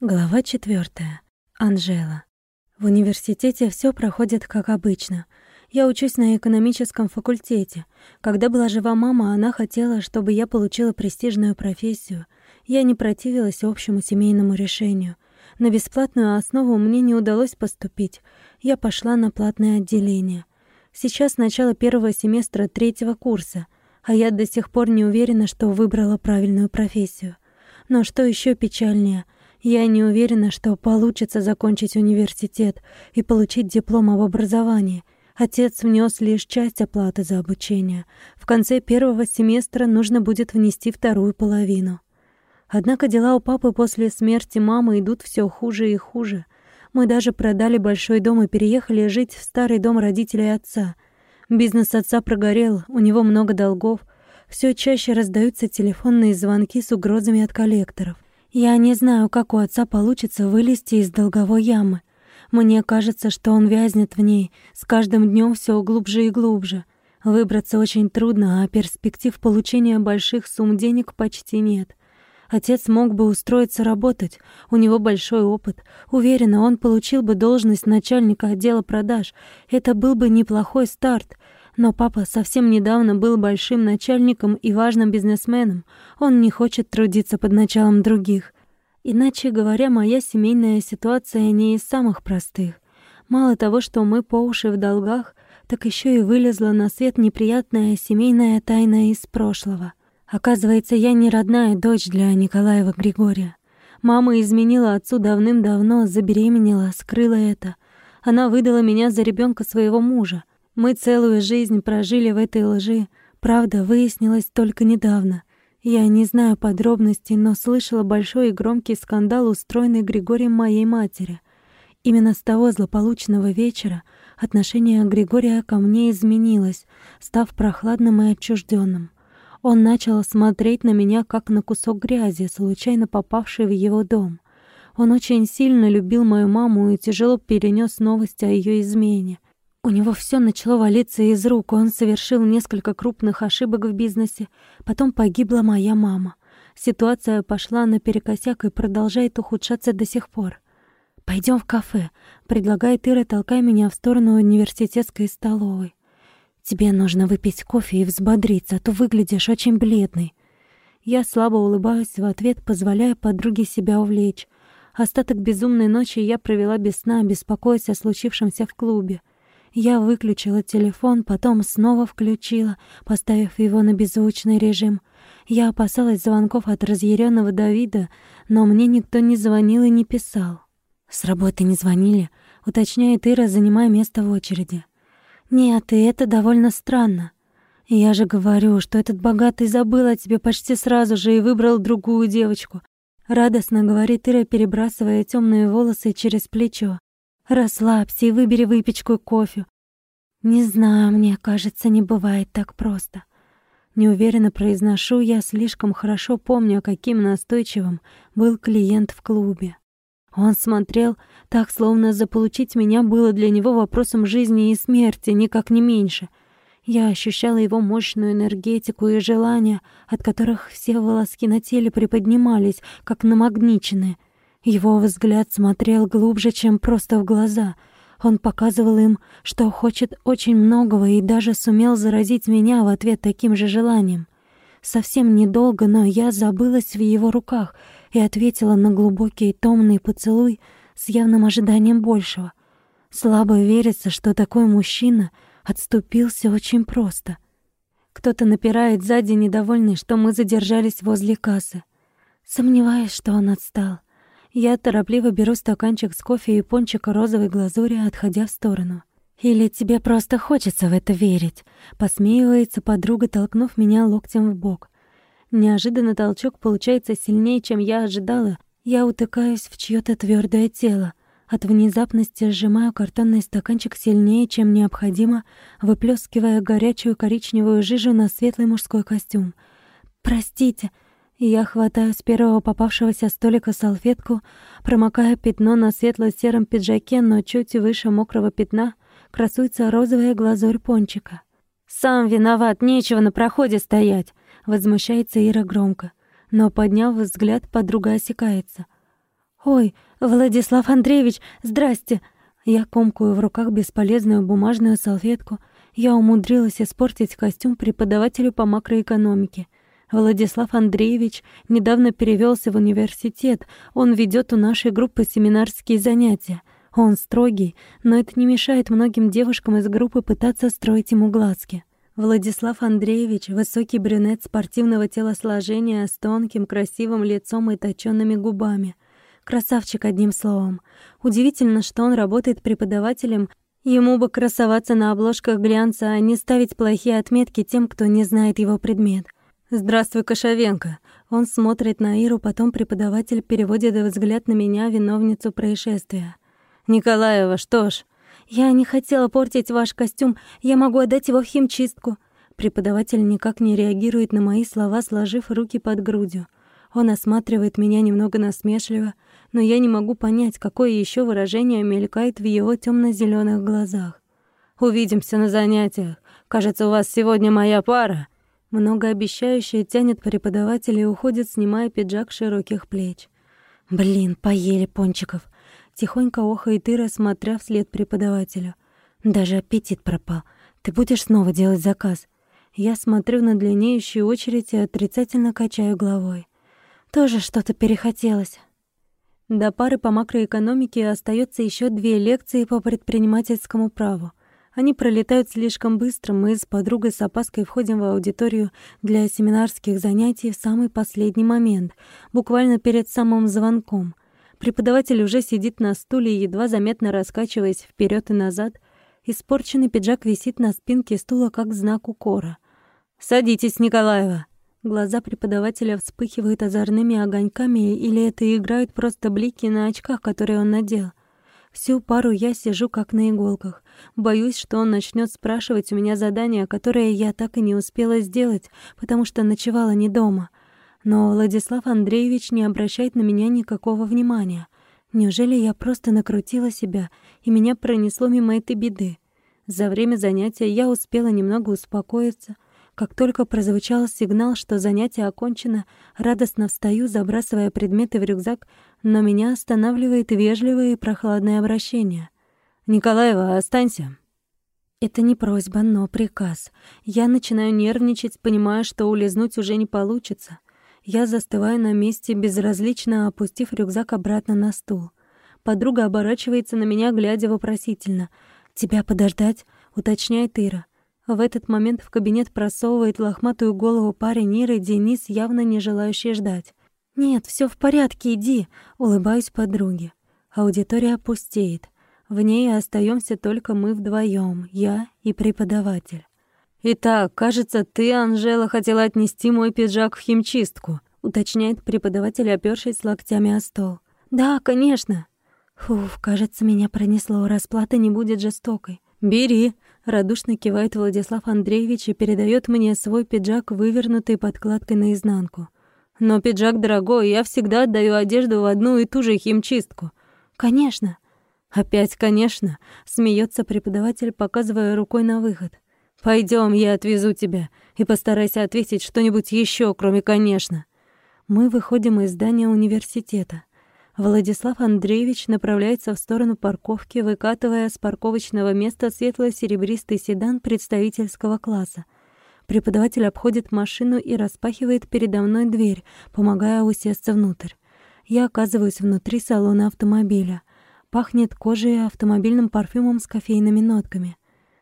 Глава четвертая. Анжела. В университете все проходит как обычно. Я учусь на экономическом факультете. Когда была жива мама, она хотела, чтобы я получила престижную профессию. Я не противилась общему семейному решению. На бесплатную основу мне не удалось поступить. Я пошла на платное отделение. Сейчас начало первого семестра третьего курса, а я до сих пор не уверена, что выбрала правильную профессию. Но что еще печальнее — я не уверена, что получится закончить университет и получить диплом об образовании. Отец внес лишь часть оплаты за обучение. В конце первого семестра нужно будет внести вторую половину. Однако дела у папы после смерти мамы идут все хуже и хуже. Мы даже продали большой дом и переехали жить в старый дом родителей отца. Бизнес отца прогорел, у него много долгов. Все чаще раздаются телефонные звонки с угрозами от коллекторов. Я не знаю, как у отца получится вылезти из долговой ямы. Мне кажется, что он вязнет в ней, с каждым днем все глубже и глубже. Выбраться очень трудно, а перспектив получения больших сумм денег почти нет. Отец мог бы устроиться работать, у него большой опыт. Уверена, он получил бы должность начальника отдела продаж. Это был бы неплохой старт. Но папа совсем недавно был большим начальником и важным бизнесменом. Он не хочет трудиться под началом других. Иначе говоря, моя семейная ситуация не из самых простых. Мало того, что мы по уши в долгах, так еще и вылезла на свет неприятная семейная тайна из прошлого. Оказывается, я не родная дочь для Николаева Григория. Мама изменила отцу давным-давно, забеременела, скрыла это. Она выдала меня за ребенка своего мужа. Мы целую жизнь прожили в этой лжи. Правда выяснилась только недавно. Я не знаю подробностей, но слышала большой и громкий скандал, устроенный Григорием моей матери. Именно с того злополучного вечера отношение Григория ко мне изменилось, став прохладным и отчужденным. Он начал смотреть на меня как на кусок грязи, случайно попавший в его дом. Он очень сильно любил мою маму и тяжело перенес новость о ее измене. У него все начало валиться из рук, он совершил несколько крупных ошибок в бизнесе. Потом погибла моя мама. Ситуация пошла наперекосяк и продолжает ухудшаться до сих пор. Пойдем в кафе», — предлагает Ира, толкая меня в сторону университетской столовой. «Тебе нужно выпить кофе и взбодриться, а то выглядишь очень бледный». Я слабо улыбаюсь в ответ, позволяя подруге себя увлечь. Остаток безумной ночи я провела без сна, беспокоясь о случившемся в клубе. Я выключила телефон, потом снова включила, поставив его на беззвучный режим. Я опасалась звонков от разъяренного Давида, но мне никто не звонил и не писал. «С работы не звонили?» — уточняет Ира, занимая место в очереди. «Нет, и это довольно странно. Я же говорю, что этот богатый забыл о тебе почти сразу же и выбрал другую девочку. Радостно говорит Ира, перебрасывая темные волосы через плечо. Расслабься и выбери выпечку и кофе. Не знаю, мне кажется, не бывает так просто. Неуверенно произношу я, слишком хорошо помню, каким настойчивым был клиент в клубе. Он смотрел так, словно заполучить меня было для него вопросом жизни и смерти, никак не меньше. Я ощущала его мощную энергетику и желания, от которых все волоски на теле приподнимались, как намагниченные — его взгляд смотрел глубже, чем просто в глаза. Он показывал им, что хочет очень многого и даже сумел заразить меня в ответ таким же желанием. Совсем недолго, но я забылась в его руках и ответила на глубокий томный поцелуй с явным ожиданием большего. Слабо верится, что такой мужчина отступился очень просто. Кто-то напирает сзади, недовольный, что мы задержались возле кассы. Сомневаюсь, что он отстал. Я торопливо беру стаканчик с кофе и пончик розовой глазури, отходя в сторону. «Или тебе просто хочется в это верить?» Посмеивается подруга, толкнув меня локтем в бок. Неожиданно толчок получается сильнее, чем я ожидала. Я утыкаюсь в чьё-то твёрдое тело. От внезапности сжимаю картонный стаканчик сильнее, чем необходимо, выплёскивая горячую коричневую жижу на светлый мужской костюм. «Простите», я хватаю с первого попавшегося столика салфетку, промокая пятно на светло-сером пиджаке, но чуть выше мокрого пятна красуется розовая глазурь пончика. «Сам виноват, нечего на проходе стоять!» — возмущается Ира громко. Но, подняв взгляд, подруга осекается. «Ой, Владислав Андреевич, здрасте!» Я комкую в руках бесполезную бумажную салфетку. Я умудрилась испортить костюм преподавателю по макроэкономике. Владислав Андреевич недавно перевелся в университет. Он ведет у нашей группы семинарские занятия. Он строгий, но это не мешает многим девушкам из группы пытаться строить ему глазки. Владислав Андреевич — высокий брюнет спортивного телосложения с тонким, красивым лицом и точёными губами. Красавчик, одним словом. Удивительно, что он работает преподавателем. Ему бы красоваться на обложках глянца, а не ставить плохие отметки тем, кто не знает его предмет. «Здравствуй, Кошовенко!» Он смотрит на Иру, потом преподаватель переводит взгляд на меня, виновницу происшествия. «Николаева, что ж, «Я не хотела портить ваш костюм. Я могу отдать его в химчистку». Преподаватель никак не реагирует на мои слова, сложив руки под грудью. Он осматривает меня немного насмешливо, но я не могу понять, какое еще выражение мелькает в его темно зеленых глазах. «Увидимся на занятиях. Кажется, у вас сегодня моя пара». Многообещающее тянет преподаватель и уходит, снимая пиджак широких плеч. «Блин, поели пончиков». Тихонько охает Ира, смотря вслед преподавателю. Даже аппетит пропал. Ты будешь снова делать заказ? Я смотрю на длиннеющую очередь и отрицательно качаю головой. Тоже что-то перехотелось. До пары по макроэкономике остается еще две лекции по предпринимательскому праву. Они пролетают слишком быстро, мы с подругой с опаской входим в аудиторию для семинарских занятий в самый последний момент, буквально перед самым звонком. Преподаватель уже сидит на стуле, едва заметно раскачиваясь вперед и назад. Испорченный пиджак висит на спинке стула, как знак укора. «Садитесь, Николаева!» Глаза преподавателя вспыхивают озорными огоньками, или это играют просто блики на очках, которые он надел. Всю пару я сижу как на иголках. Боюсь, что он начнет спрашивать у меня задание, которое я так и не успела сделать, потому что ночевала не дома. Но Владислав Андреевич не обращает на меня никакого внимания. Неужели я просто накрутила себя, и меня пронесло мимо этой беды? За время занятия я успела немного успокоиться. Как только прозвучал сигнал, что занятие окончено, радостно встаю, забрасывая предметы в рюкзак, но меня останавливает вежливое и прохладное обращение. «Николаева, останься!» Это не просьба, но приказ. Я начинаю нервничать, понимая, что улизнуть уже не получится. Я застываю на месте, безразлично опустив рюкзак обратно на стул. Подруга оборачивается на меня, глядя вопросительно. «Тебя подождать?» — уточняет Ира. В этот момент в кабинет просовывает лохматую голову парень Иры Денис, явно не желающий ждать. «Нет, все в порядке, иди», — улыбаюсь подруге. Аудитория пустеет. В ней остаемся только мы вдвоем, я и преподаватель. «Итак, кажется, ты, Анжела, хотела отнести мой пиджак в химчистку», уточняет преподаватель, опёршись локтями о стол. «Да, конечно». Фуф, кажется, меня пронесло, расплата не будет жестокой. «Бери», — радушно кивает Владислав Андреевич и передает мне свой пиджак, вывернутый подкладкой наизнанку. «Но пиджак дорогой, я всегда отдаю одежду в одну и ту же химчистку». «Конечно». «Опять конечно», — смеется преподаватель, показывая рукой на выход. Пойдем, я отвезу тебя. И постарайся ответить что-нибудь еще, кроме «конечно». Мы выходим из здания университета. Владислав Андреевич направляется в сторону парковки, выкатывая с парковочного места светло-серебристый седан представительского класса. Преподаватель обходит машину и распахивает передо мной дверь, помогая усесться внутрь. Я оказываюсь внутри салона автомобиля. Пахнет кожей и автомобильным парфюмом с кофейными нотками.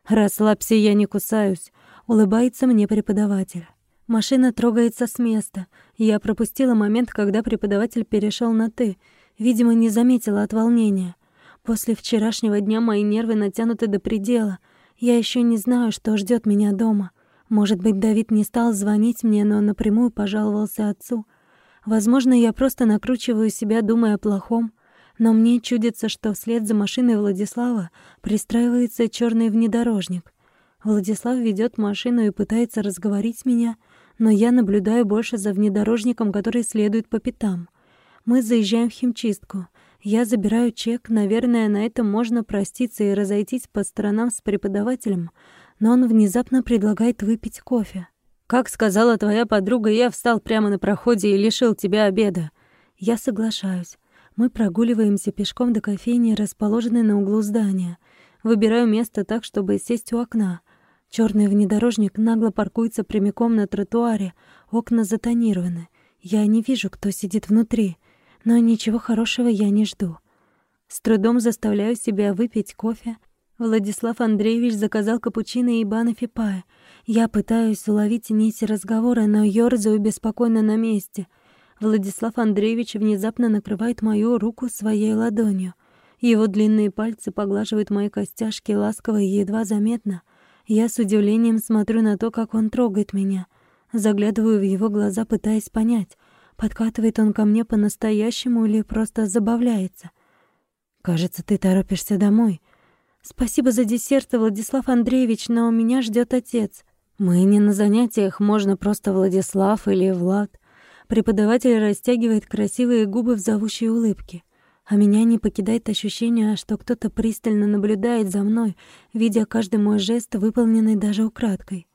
«Расслабься, я не кусаюсь», — улыбается мне преподаватель. Машина трогается с места. Я пропустила момент, когда преподаватель перешел на «ты». Видимо, не заметила от волнения. После вчерашнего дня мои нервы натянуты до предела. Я еще не знаю, что ждет меня дома. Может быть, Давид не стал звонить мне, но напрямую пожаловался отцу. Возможно, я просто накручиваю себя, думая о плохом но мне чудится, что вслед за машиной Владислава пристраивается черный внедорожник. Владислав ведет машину и пытается разговорить меня, но я наблюдаю больше за внедорожником, который следует по пятам. Мы заезжаем в химчистку. Я забираю чек, наверное, на этом можно проститься и разойтись по сторонам с преподавателем, но он внезапно предлагает выпить кофе. «Как сказала твоя подруга, я встал прямо на проходе и лишил тебя обеда». Я соглашаюсь. Мы прогуливаемся пешком до кофейни, расположенной на углу здания. Выбираю место так, чтобы сесть у окна. Черный внедорожник нагло паркуется прямиком на тротуаре, окна затонированы. Я не вижу, кто сидит внутри, но ничего хорошего я не жду. С трудом заставляю себя выпить кофе. Владислав Андреевич заказал капучино и банофи пая. Я пытаюсь уловить нить разговора, но ёрзаю беспокойно на месте. Владислав Андреевич внезапно накрывает мою руку своей ладонью. Его длинные пальцы поглаживают мои костяшки ласково и едва заметно. Я с удивлением смотрю на то, как он трогает меня. Заглядываю в его глаза, пытаясь понять, подкатывает он ко мне по-настоящему или просто забавляется. «Кажется, ты торопишься домой», «Спасибо за десерт, Владислав Андреевич, но меня ждет отец». «Мы не на занятиях, можно просто Владислав или Влад». Преподаватель растягивает красивые губы в зовущей улыбке. А меня не покидает ощущение, что кто-то пристально наблюдает за мной, видя каждый мой жест, выполненный даже украдкой.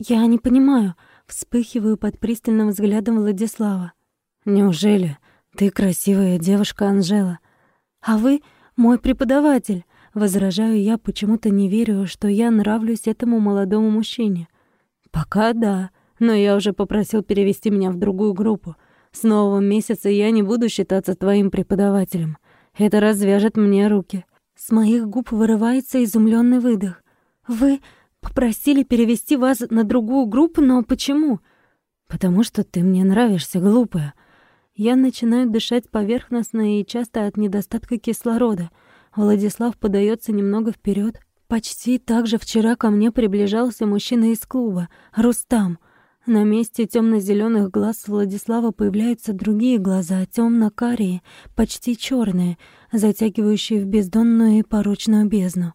«Я не понимаю», — вспыхиваю под пристальным взглядом Владислава. «Неужели? Ты красивая девушка, Анжела. А вы мой преподаватель. Возражаю я, почему-то не верю, что я нравлюсь этому молодому мужчине. Пока да, но я уже попросил перевести меня в другую группу. С нового месяца я не буду считаться твоим преподавателем. Это развяжет мне руки. С моих губ вырывается изумленный выдох. Вы попросили перевести вас на другую группу, но почему? Потому что ты мне нравишься, глупая. Я начинаю дышать поверхностно и часто от недостатка кислорода — Владислав подается немного вперед. Почти так же вчера ко мне приближался мужчина из клуба, Рустам. На месте темно-зеленых глаз Владислава появляются другие глаза, темно-карие, почти черные, затягивающие в бездонную и порочную бездну.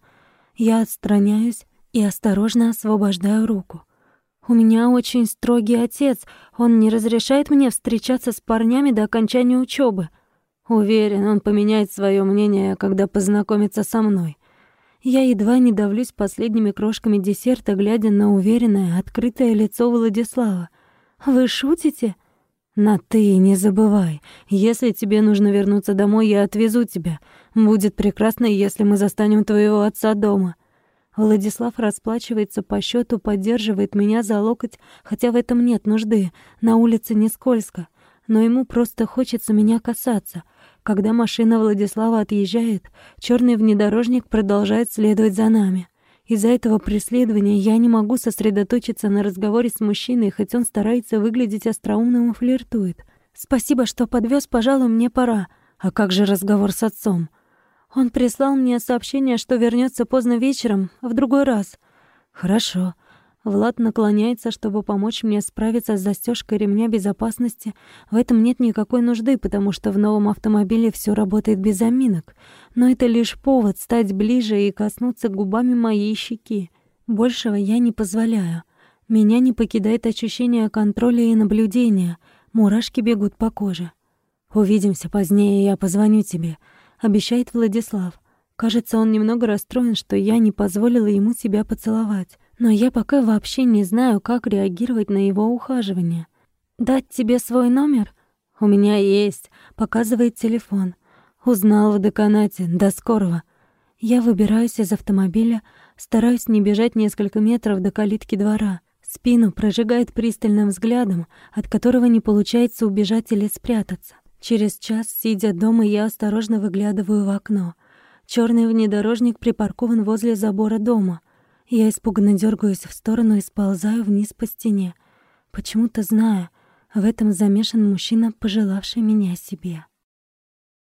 Я отстраняюсь и осторожно освобождаю руку. У меня очень строгий отец, он не разрешает мне встречаться с парнями до окончания учебы. Уверен, он поменяет свое мнение, когда познакомится со мной. Я едва не давлюсь последними крошками десерта, глядя на уверенное, открытое лицо Владислава. «Вы шутите?» «На «ты» не забывай. Если тебе нужно вернуться домой, я отвезу тебя. Будет прекрасно, если мы застанем твоего отца дома». Владислав расплачивается по счету, поддерживает меня за локоть, хотя в этом нет нужды. На улице не скользко. Но ему просто хочется меня касаться — когда машина Владислава отъезжает, черный внедорожник продолжает следовать за нами. Из-за этого преследования я не могу сосредоточиться на разговоре с мужчиной, хоть он старается выглядеть остроумным и флиртует. «Спасибо, что подвез, пожалуй, мне пора. А как же разговор с отцом?» Он прислал мне сообщение, что вернется поздно вечером, в другой раз. «Хорошо. Влад наклоняется, чтобы помочь мне справиться с застежкой ремня безопасности. В этом нет никакой нужды, потому что в новом автомобиле все работает без заминок. Но это лишь повод стать ближе и коснуться губами моей щеки. Большего я не позволяю. Меня не покидает ощущение контроля и наблюдения. Мурашки бегут по коже. «Увидимся позднее, я позвоню тебе», — обещает Владислав. Кажется, он немного расстроен, что я не позволила ему себя поцеловать но я пока вообще не знаю, как реагировать на его ухаживание. «Дать тебе свой номер?» «У меня есть», — показывает телефон. «Узнал в деканате. До скорого». Я выбираюсь из автомобиля, стараюсь не бежать несколько метров до калитки двора. Спину прожигает пристальным взглядом, от которого не получается убежать или спрятаться. Через час, сидя дома, я осторожно выглядываю в окно. Черный внедорожник припаркован возле забора дома. Я испуганно дергаюсь в сторону и сползаю вниз по стене. Почему-то знаю, в этом замешан мужчина, пожелавший меня себе.